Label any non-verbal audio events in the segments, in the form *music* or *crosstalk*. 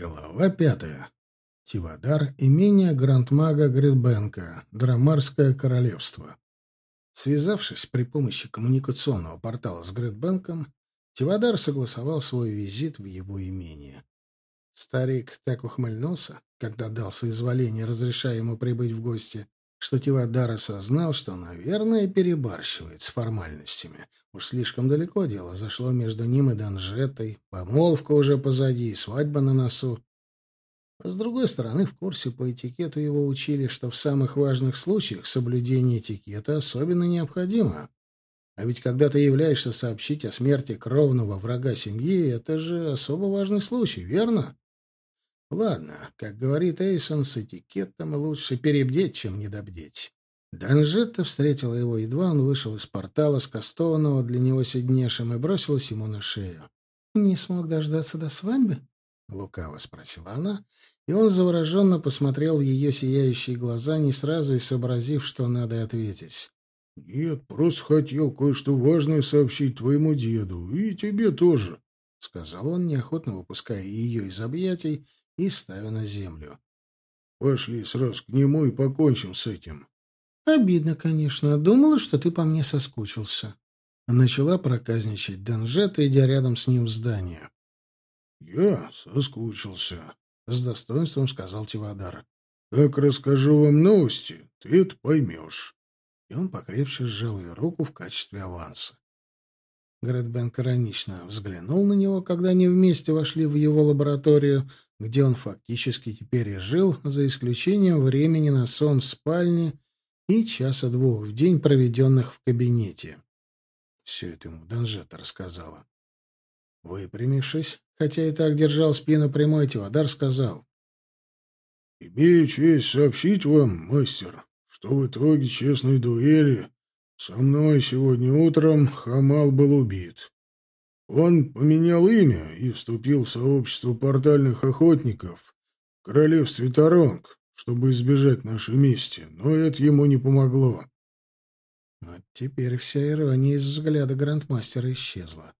Глава пятая. Тивадар, имение Грандмага Гридбенка, Драмарское королевство. Связавшись при помощи коммуникационного портала с Гридбенком, Тивадар согласовал свой визит в его имение. Старик так ухмыльнулся, когда дал соизволение, разрешая ему прибыть в гости, что Тивадар осознал, что, наверное, перебарщивает с формальностями. Уж слишком далеко дело зашло между ним и Данжетой, помолвка уже позади, свадьба на носу. А с другой стороны, в курсе по этикету его учили, что в самых важных случаях соблюдение этикета особенно необходимо. А ведь когда ты являешься сообщить о смерти кровного врага семьи, это же особо важный случай, верно? Ладно, как говорит Эйсон, с этикетом лучше перебдеть, чем недобдеть. Данжетта встретила его, едва он вышел из портала, скастованного для него сиднешем, и бросилась ему на шею. «Не смог дождаться до свадьбы?» — лукаво спросила она, и он завороженно посмотрел в ее сияющие глаза, не сразу и сообразив, что надо ответить. «Нет, просто хотел кое-что важное сообщить твоему деду, и тебе тоже», — сказал он, неохотно выпуская ее из объятий и ставя на землю. «Пошли сразу к нему и покончим с этим». «Обидно, конечно. Думала, что ты по мне соскучился». Начала проказничать Данжета, идя рядом с ним в здание. «Я соскучился», — с достоинством сказал Тивадар. «Как расскажу вам новости, ты это поймешь». И он покрепче сжал ее руку в качестве аванса. Грэдбен коронично взглянул на него, когда они вместе вошли в его лабораторию, где он фактически теперь и жил, за исключением времени на сон в спальне и часа двух в день, проведенных в кабинете. Все это ему Данжета рассказала. Выпрямившись, хотя и так держал спину прямой, Тивадар сказал. «Имею честь сообщить вам, мастер, что в итоге честной дуэли со мной сегодня утром Хамал был убит. Он поменял имя и вступил в сообщество портальных охотников в королевстве Таронг, чтобы избежать нашей мести, но это ему не помогло. Вот теперь вся ирония из взгляда грандмастера исчезла.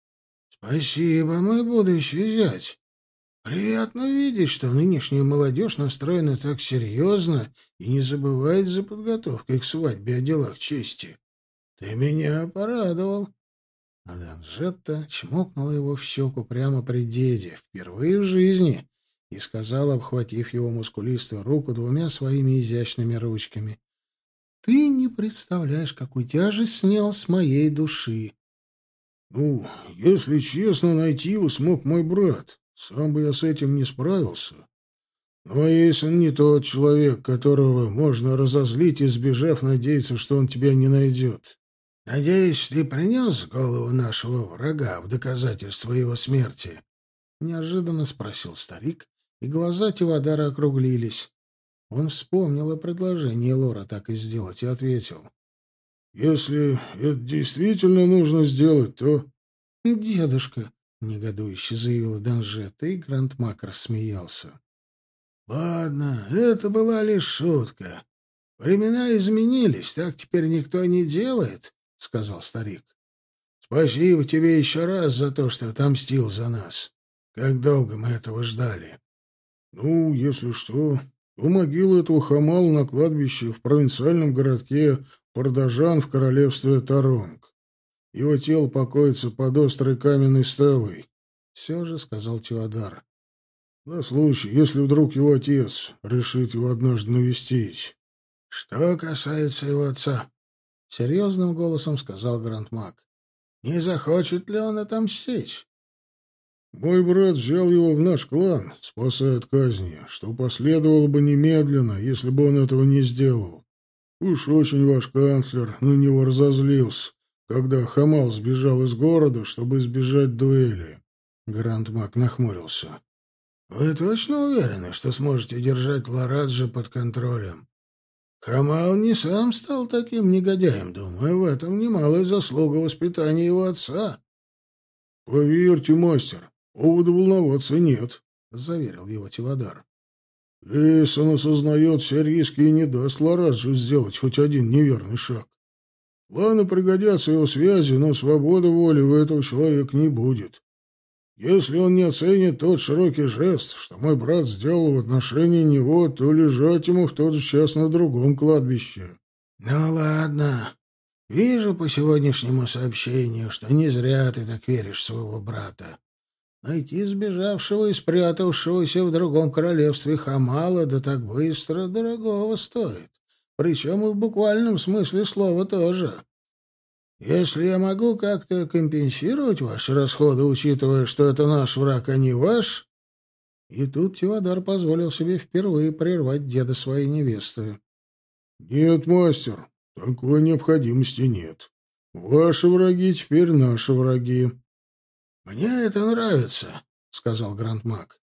— Спасибо, мой будущий зять. Приятно видеть, что нынешняя молодежь настроена так серьезно и не забывает за подготовкой к свадьбе о делах чести. Ты меня порадовал. А Данжетта чмокнула его в щеку прямо при деде, впервые в жизни, и сказала, обхватив его мускулистую руку двумя своими изящными ручками, «Ты не представляешь, какую тяжесть снял с моей души». «Ну, если честно, найти его смог мой брат. Сам бы я с этим не справился. Но если он не тот человек, которого можно разозлить, избежав надеяться, что он тебя не найдет. Надеюсь, ты принес голову нашего врага в доказательство его смерти? — неожиданно спросил старик, и глаза Тивадара округлились. Он вспомнил о предложении Лора так и сделать и ответил. — Если это действительно нужно сделать, то... — Дедушка, — негодующе заявила Данжета, и Грандмак рассмеялся. — Ладно, это была лишь шутка. Времена изменились, так теперь никто не делает, — сказал старик. — Спасибо тебе еще раз за то, что отомстил за нас. Как долго мы этого ждали? — Ну, если что, то могила этого хамала на кладбище в провинциальном городке Пардажан в королевстве Таронг. Его тело покоится под острой каменной стелой. Все же сказал Теодар. На случай, если вдруг его отец решит его однажды навестить. Что касается его отца, — серьезным голосом сказал Грандмак, — не захочет ли он отомстить? Мой брат взял его в наш клан, спасая от казни, что последовало бы немедленно, если бы он этого не сделал. Уж очень ваш канцлер на него разозлился когда Хамал сбежал из города, чтобы избежать дуэли. Грандмак нахмурился. «Вы точно уверены, что сможете держать Лараджа под контролем? Хамал не сам стал таким негодяем, думаю, в этом немалая заслуга воспитания его отца». «Поверьте, мастер, повода волноваться нет», — заверил его Тивадар. «Эйсон осознает все риски и не даст Лараджу сделать хоть один неверный шаг. Ладно, пригодятся его связи, но свободы воли у этого человека не будет. Если он не оценит тот широкий жест, что мой брат сделал в отношении него, то лежать ему в тот же час на другом кладбище. — Ну, ладно. Вижу по сегодняшнему сообщению, что не зря ты так веришь своего брата. Найти сбежавшего и спрятавшегося в другом королевстве Хамала да так быстро дорогого стоит. Причем и в буквальном смысле слова тоже. Если я могу как-то компенсировать ваши расходы, учитывая, что это наш враг, а не ваш...» И тут Тивадар позволил себе впервые прервать деда своей невесты. «Нет, мастер, такой необходимости нет. Ваши враги теперь наши враги». «Мне это нравится», — сказал Грандмак.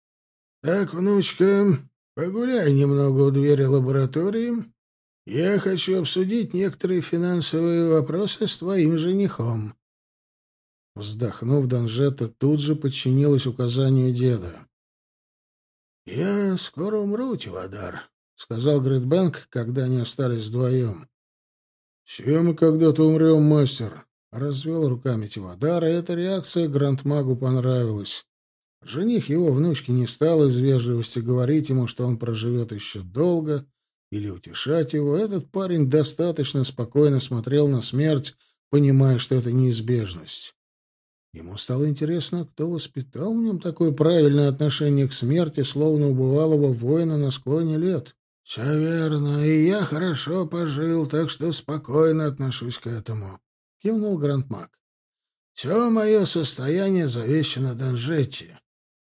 «Так, внучка, погуляй немного у двери лаборатории я хочу обсудить некоторые финансовые вопросы с твоим женихом. Вздохнув, Данжета тут же подчинилась указанию деда. «Я скоро умру, Тивадар», — сказал Гридбэнк, когда они остались вдвоем. «Все мы когда-то умрем, мастер», — развел руками Тивадар, и эта реакция Грандмагу понравилась. Жених его внучки не стал из вежливости говорить ему, что он проживет еще долго, — или утешать его, этот парень достаточно спокойно смотрел на смерть, понимая, что это неизбежность. Ему стало интересно, кто воспитал в нем такое правильное отношение к смерти, словно у бывалого воина на склоне лет. — Все верно, и я хорошо пожил, так что спокойно отношусь к этому, — кивнул Грандмак. — Все мое состояние завещено Данжетти.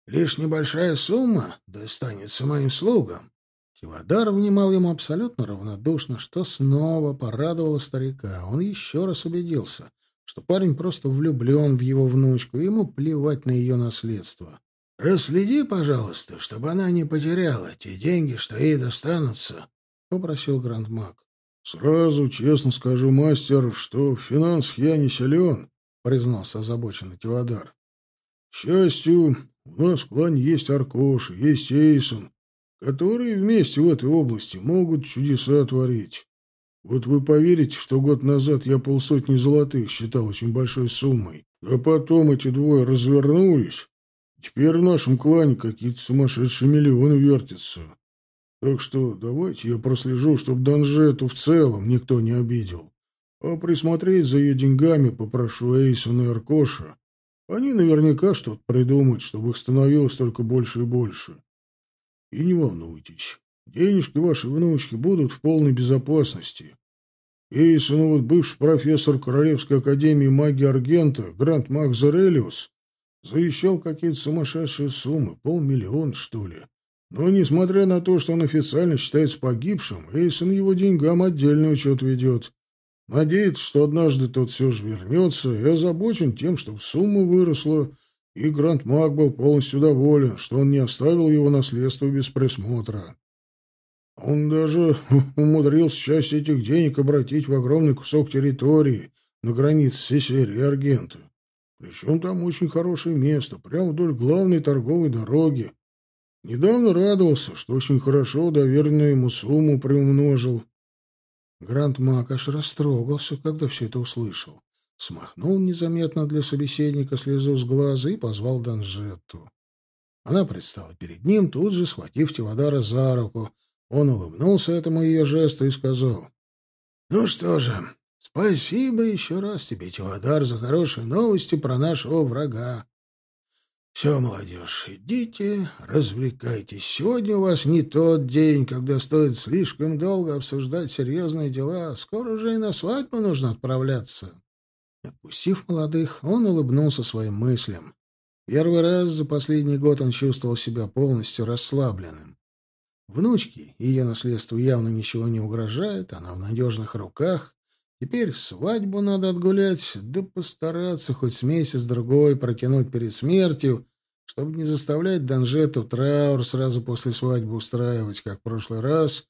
Лишь небольшая сумма достанется моим слугам. Тивадар внимал ему абсолютно равнодушно, что снова порадовало старика. Он еще раз убедился, что парень просто влюблен в его внучку, и ему плевать на ее наследство. «Расследи, пожалуйста, чтобы она не потеряла те деньги, что ей достанутся», — попросил Грандмак. «Сразу честно скажу, мастер, что в финансах я не силен», — признался озабоченный Тивадар. «К счастью, у нас в клане есть Аркош, есть Эйсон, которые вместе в этой области могут чудеса творить. Вот вы поверите, что год назад я полсотни золотых считал очень большой суммой, а потом эти двое развернулись. Теперь в нашем клане какие-то сумасшедшие миллионы вертятся. Так что давайте я прослежу, чтобы Данжету в целом никто не обидел. А присмотреть за ее деньгами попрошу Эйсона и Аркоша. Они наверняка что-то придумают, чтобы их становилось только больше и больше. И не волнуйтесь, денежки вашей внучки будут в полной безопасности. Эйсон, вот бывший профессор Королевской академии магии Аргента, Грант Мак Зарелиус, завещал какие-то сумасшедшие суммы, полмиллиона, что ли. Но, несмотря на то, что он официально считается погибшим, Эйсон его деньгам отдельный учет ведет. Надеется, что однажды тот все же вернется и озабочен тем, чтобы сумма выросла, и Грант Мак был полностью доволен, что он не оставил его наследство без присмотра. Он даже *laughs* умудрился часть этих денег обратить в огромный кусок территории на границе Сесерии и Аргента. Причем там очень хорошее место, прямо вдоль главной торговой дороги. Недавно радовался, что очень хорошо доверенную ему сумму приумножил. Грант Мак аж растрогался, когда все это услышал смахнул незаметно для собеседника слезу с глаза и позвал Данжетту. Она предстала перед ним, тут же схватив Тивадара за руку. Он улыбнулся этому ее жесту и сказал. — Ну что же, спасибо еще раз тебе, Тивадар, за хорошие новости про нашего врага. Все, молодежь, идите, развлекайтесь. Сегодня у вас не тот день, когда стоит слишком долго обсуждать серьезные дела. Скоро уже и на свадьбу нужно отправляться. Отпустив молодых, он улыбнулся своим мыслям. Первый раз за последний год он чувствовал себя полностью расслабленным. Внучке ее наследству явно ничего не угрожает, она в надежных руках. Теперь свадьбу надо отгулять, да постараться хоть с месяц-другой протянуть перед смертью, чтобы не заставлять Данжету траур сразу после свадьбы устраивать, как в прошлый раз,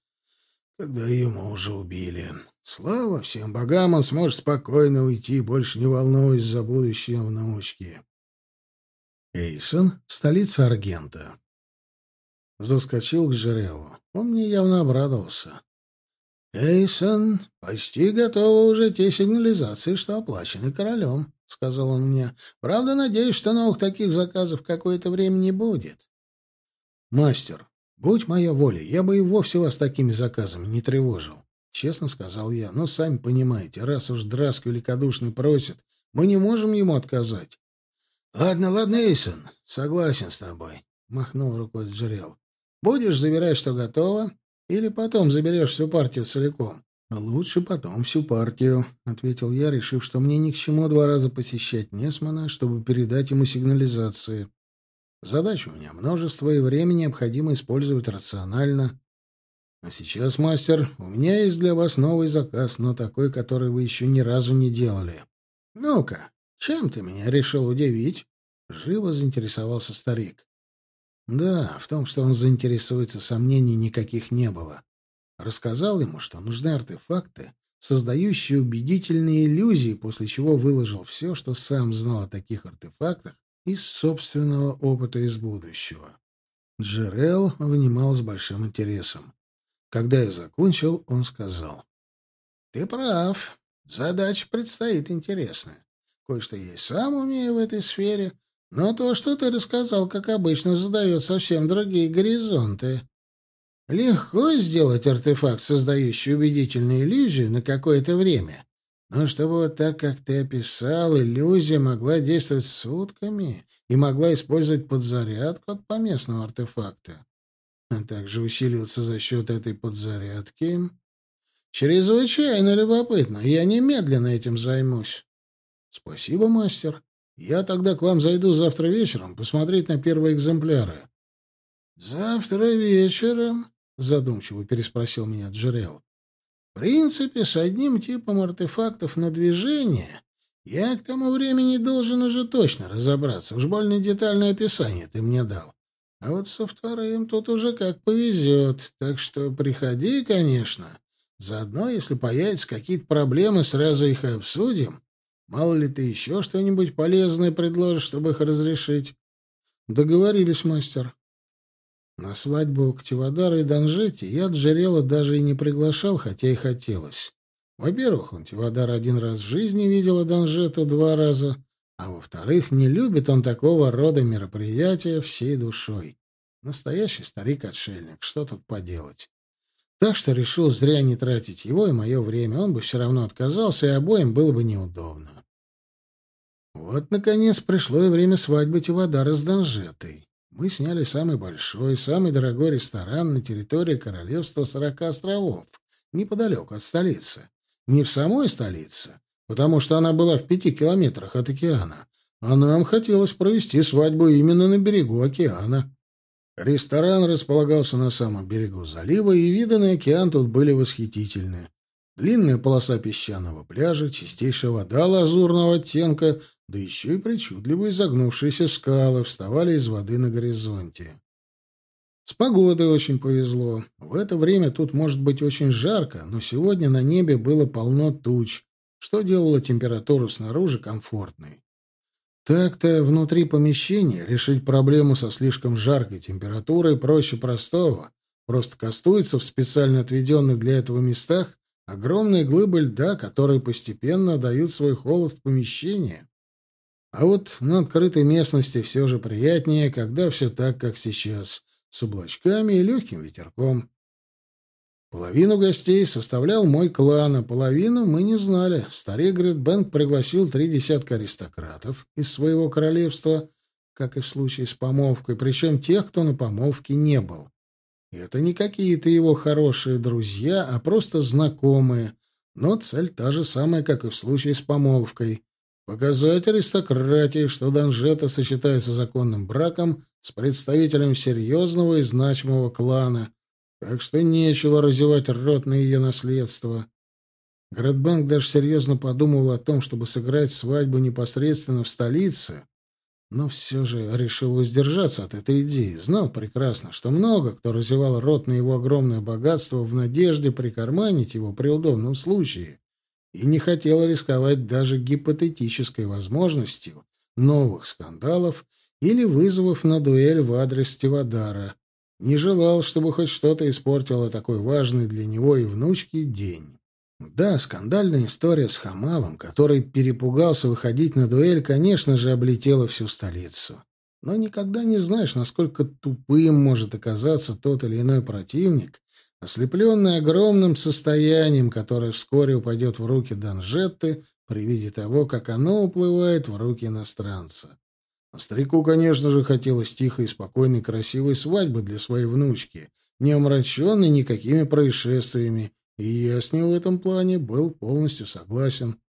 когда ее мужа убили. Слава всем богам, он сможет спокойно уйти, больше не волнуясь за будущее внучки. Эйсон — столица Аргента. Заскочил к Жерелу. Он мне явно обрадовался. «Эйсон, почти готовы уже те сигнализации, что оплачены королем», — сказал он мне. «Правда, надеюсь, что новых таких заказов какое-то время не будет». «Мастер, будь моя воля, я бы и вовсе вас такими заказами не тревожил», — честно сказал я. «Но сами понимаете, раз уж Драск великодушный просит, мы не можем ему отказать». «Ладно, ладно, Эйсон, согласен с тобой», — махнул рукой Джерел. «Будешь заверять, что готово, или потом заберешь всю партию целиком?» «Лучше потом всю партию», — ответил я, решив, что мне ни к чему два раза посещать Несмана, чтобы передать ему сигнализации. Задач у меня множество, и время необходимо использовать рационально. А сейчас, мастер, у меня есть для вас новый заказ, но такой, который вы еще ни разу не делали. Ну-ка, чем ты меня решил удивить? Живо заинтересовался старик. Да, в том, что он заинтересуется, сомнений никаких не было. Рассказал ему, что нужны артефакты, создающие убедительные иллюзии, после чего выложил все, что сам знал о таких артефактах из собственного опыта из будущего. Джерел внимал с большим интересом. Когда я закончил, он сказал. — Ты прав. Задача предстоит интересная. Кое-что я и сам умею в этой сфере, но то, что ты рассказал, как обычно, задает совсем другие горизонты. Легко сделать артефакт, создающий убедительную иллюзию на какое-то время. Но чтобы вот так, как ты описал, иллюзия могла действовать сутками и могла использовать подзарядку от поместного артефакта, а также усиливаться за счет этой подзарядки, чрезвычайно любопытно. Я немедленно этим займусь. Спасибо, мастер. Я тогда к вам зайду завтра вечером посмотреть на первые экземпляры. Завтра вечером? Задумчиво переспросил меня Джерел. В принципе, с одним типом артефактов на движение я к тому времени должен уже точно разобраться. Уж больно детальное описание ты мне дал. А вот со вторым тут уже как повезет. Так что приходи, конечно. Заодно, если появятся какие-то проблемы, сразу их и обсудим. Мало ли ты еще что-нибудь полезное предложишь, чтобы их разрешить. Договорились, мастер. На свадьбу Ктивадара и Данжети я Джерела даже и не приглашал, хотя и хотелось. Во-первых, он Тивадар один раз в жизни видел, а Данжету два раза, а во-вторых, не любит он такого рода мероприятия всей душой. Настоящий старик-отшельник, что тут поделать? Так что решил зря не тратить его и мое время, он бы все равно отказался, и обоим было бы неудобно. Вот, наконец, пришло и время свадьбы Тивадара с Данжетой. Мы сняли самый большой, самый дорогой ресторан на территории королевства Сорока островов, неподалеку от столицы. Не в самой столице, потому что она была в пяти километрах от океана, а нам хотелось провести свадьбу именно на берегу океана. Ресторан располагался на самом берегу залива, и виды на океан тут были восхитительные. Длинная полоса песчаного пляжа, чистейшая вода лазурного оттенка, да еще и причудливо изогнувшиеся скалы вставали из воды на горизонте. С погодой очень повезло. В это время тут может быть очень жарко, но сегодня на небе было полно туч, что делало температуру снаружи комфортной. Так-то внутри помещения решить проблему со слишком жаркой температурой проще простого. Просто кастуется в специально отведенных для этого местах Огромные глыбы льда, которые постепенно дают свой холод в помещение. А вот на открытой местности все же приятнее, когда все так, как сейчас, с облачками и легким ветерком. Половину гостей составлял мой клан, а половину мы не знали. Старик Гритбэнк пригласил три десятка аристократов из своего королевства, как и в случае с помолвкой, причем тех, кто на помолвке не был. Это не какие-то его хорошие друзья, а просто знакомые. Но цель та же самая, как и в случае с помолвкой. Показать аристократии, что Данжета сочетается законным браком с представителем серьезного и значимого клана. Так что нечего разевать рот на ее наследство. Градбанк даже серьезно подумал о том, чтобы сыграть свадьбу непосредственно в столице, но все же решил воздержаться от этой идеи. Знал прекрасно, что много кто разевал рот на его огромное богатство в надежде прикарманить его при удобном случае, и не хотел рисковать даже гипотетической возможностью новых скандалов или вызовов на дуэль в адрес Тивадара. Не желал, чтобы хоть что-то испортило такой важный для него и внучки день. Да, скандальная история с Хамалом, который перепугался выходить на дуэль, конечно же, облетела всю столицу. Но никогда не знаешь, насколько тупым может оказаться тот или иной противник, ослепленный огромным состоянием, которое вскоре упадет в руки Данжетты при виде того, как оно уплывает в руки иностранца. А старику, конечно же, хотелось тихой спокойной красивой свадьбы для своей внучки, не омраченной никакими происшествиями, и я с ним в этом плане был полностью согласен.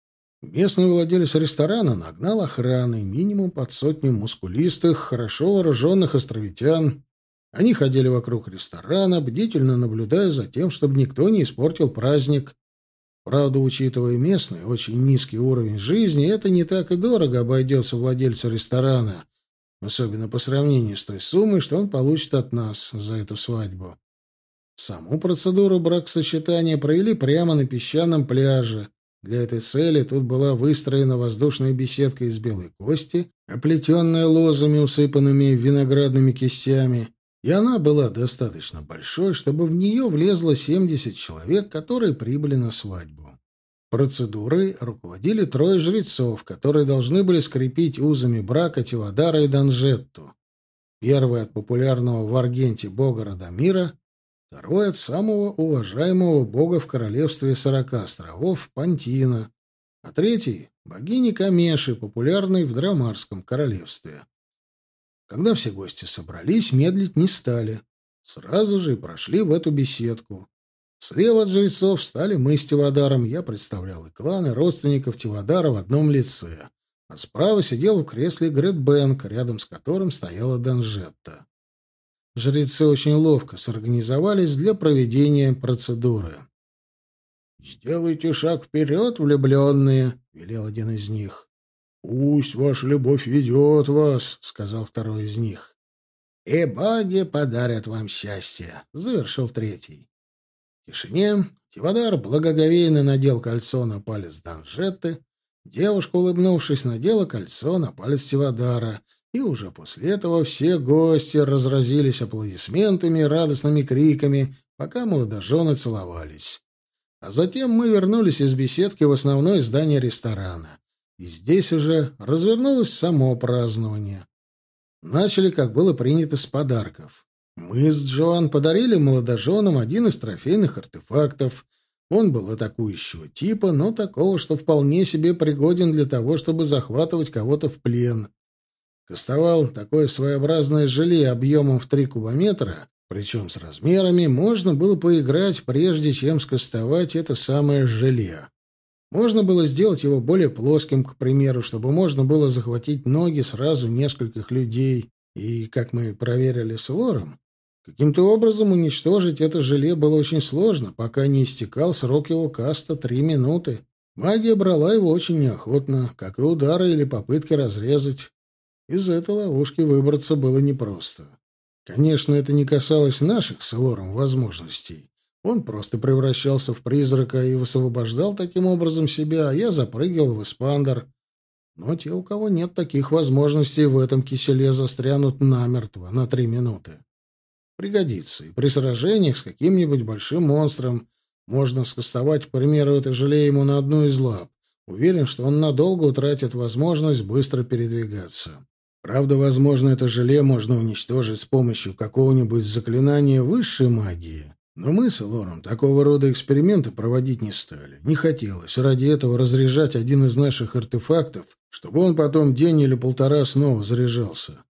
Местный владелец ресторана нагнал охраны, минимум под сотню мускулистых, хорошо вооруженных островитян. Они ходили вокруг ресторана, бдительно наблюдая за тем, чтобы никто не испортил праздник. Правда, учитывая местный, очень низкий уровень жизни, это не так и дорого обойдется владельцу ресторана, особенно по сравнению с той суммой, что он получит от нас за эту свадьбу. Саму процедуру бракосочетания провели прямо на песчаном пляже, для этой цели тут была выстроена воздушная беседка из белой кости, оплетенная лозами, усыпанными виноградными кистями, и она была достаточно большой, чтобы в нее влезло 70 человек, которые прибыли на свадьбу. Процедурой руководили трое жрецов, которые должны были скрепить узами брака Тивадара и Данжетту. Первый от популярного в Аргенте бога Радамира, Второй от самого уважаемого бога в королевстве сорока островов Пантина, а третий — богини Камеши, популярной в Драмарском королевстве. Когда все гости собрались, медлить не стали. Сразу же и прошли в эту беседку. Слева от жрецов стали мы с Тивадаром, я представлял и кланы родственников Тивадара в одном лице, а справа сидел в кресле Грет Бэнк, рядом с которым стояла Данжетта. Жрецы очень ловко сорганизовались для проведения процедуры. «Сделайте шаг вперед, влюбленные», — велел один из них. «Пусть ваша любовь ведет вас», — сказал второй из них. «И боги подарят вам счастье», — завершил третий. В тишине Тивадар благоговейно надел кольцо на палец Данжетты. Девушка, улыбнувшись, надела кольцо на палец Тивадара — и уже после этого все гости разразились аплодисментами и радостными криками, пока молодожены целовались. А затем мы вернулись из беседки в основное здание ресторана. И здесь уже развернулось само празднование. Начали, как было принято, с подарков. Мы с Джоан подарили молодоженам один из трофейных артефактов. Он был атакующего типа, но такого, что вполне себе пригоден для того, чтобы захватывать кого-то в плен. Кастовал такое своеобразное желе объемом в три кубометра, причем с размерами, можно было поиграть, прежде чем скастовать это самое желе. Можно было сделать его более плоским, к примеру, чтобы можно было захватить ноги сразу нескольких людей. И, как мы проверили с Лором, каким-то образом уничтожить это желе было очень сложно, пока не истекал срок его каста три минуты. Магия брала его очень неохотно, как и удары или попытки разрезать. Из этой ловушки выбраться было непросто. Конечно, это не касалось наших с Элором возможностей. Он просто превращался в призрака и высвобождал таким образом себя, а я запрыгивал в эспандер. Но те, у кого нет таких возможностей, в этом киселе застрянут намертво на три минуты. Пригодится. И при сражениях с каким-нибудь большим монстром можно скостовать, к примеру, это желе ему на одну из лап. Уверен, что он надолго утратит возможность быстро передвигаться. Правда, возможно, это желе можно уничтожить с помощью какого-нибудь заклинания высшей магии. Но мы с Лором такого рода эксперименты проводить не стали. Не хотелось ради этого разряжать один из наших артефактов, чтобы он потом день или полтора снова заряжался.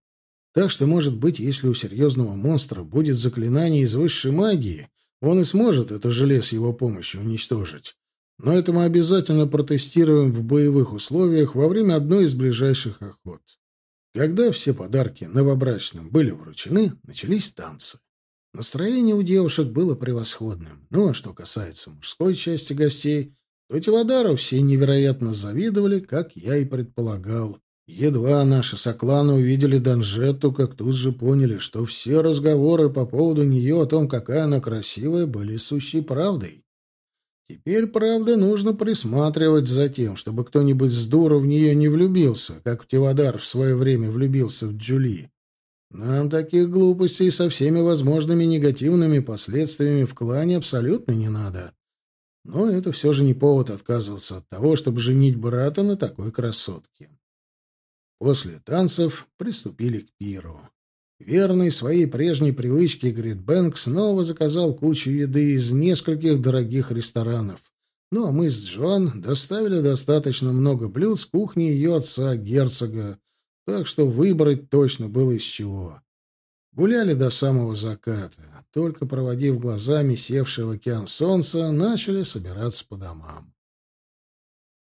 Так что, может быть, если у серьезного монстра будет заклинание из высшей магии, он и сможет это желе с его помощью уничтожить. Но это мы обязательно протестируем в боевых условиях во время одной из ближайших охот. Когда все подарки новобрачным были вручены, начались танцы. Настроение у девушек было превосходным. Ну, а что касается мужской части гостей, то Тивадару все невероятно завидовали, как я и предполагал. Едва наши сокланы увидели Данжетту, как тут же поняли, что все разговоры по поводу нее о том, какая она красивая, были сущей правдой. Теперь, правда, нужно присматривать за тем, чтобы кто-нибудь с дура в нее не влюбился, как Тивадар в свое время влюбился в Джули. Нам таких глупостей со всеми возможными негативными последствиями в клане абсолютно не надо. Но это все же не повод отказываться от того, чтобы женить брата на такой красотке. После танцев приступили к пиру. Верный своей прежней привычке Гритбэнк снова заказал кучу еды из нескольких дорогих ресторанов. Ну, а мы с Джоан доставили достаточно много блюд с кухни ее отца, герцога, так что выбрать точно было из чего. Гуляли до самого заката. Только проводив глазами севший в океан солнца, начали собираться по домам.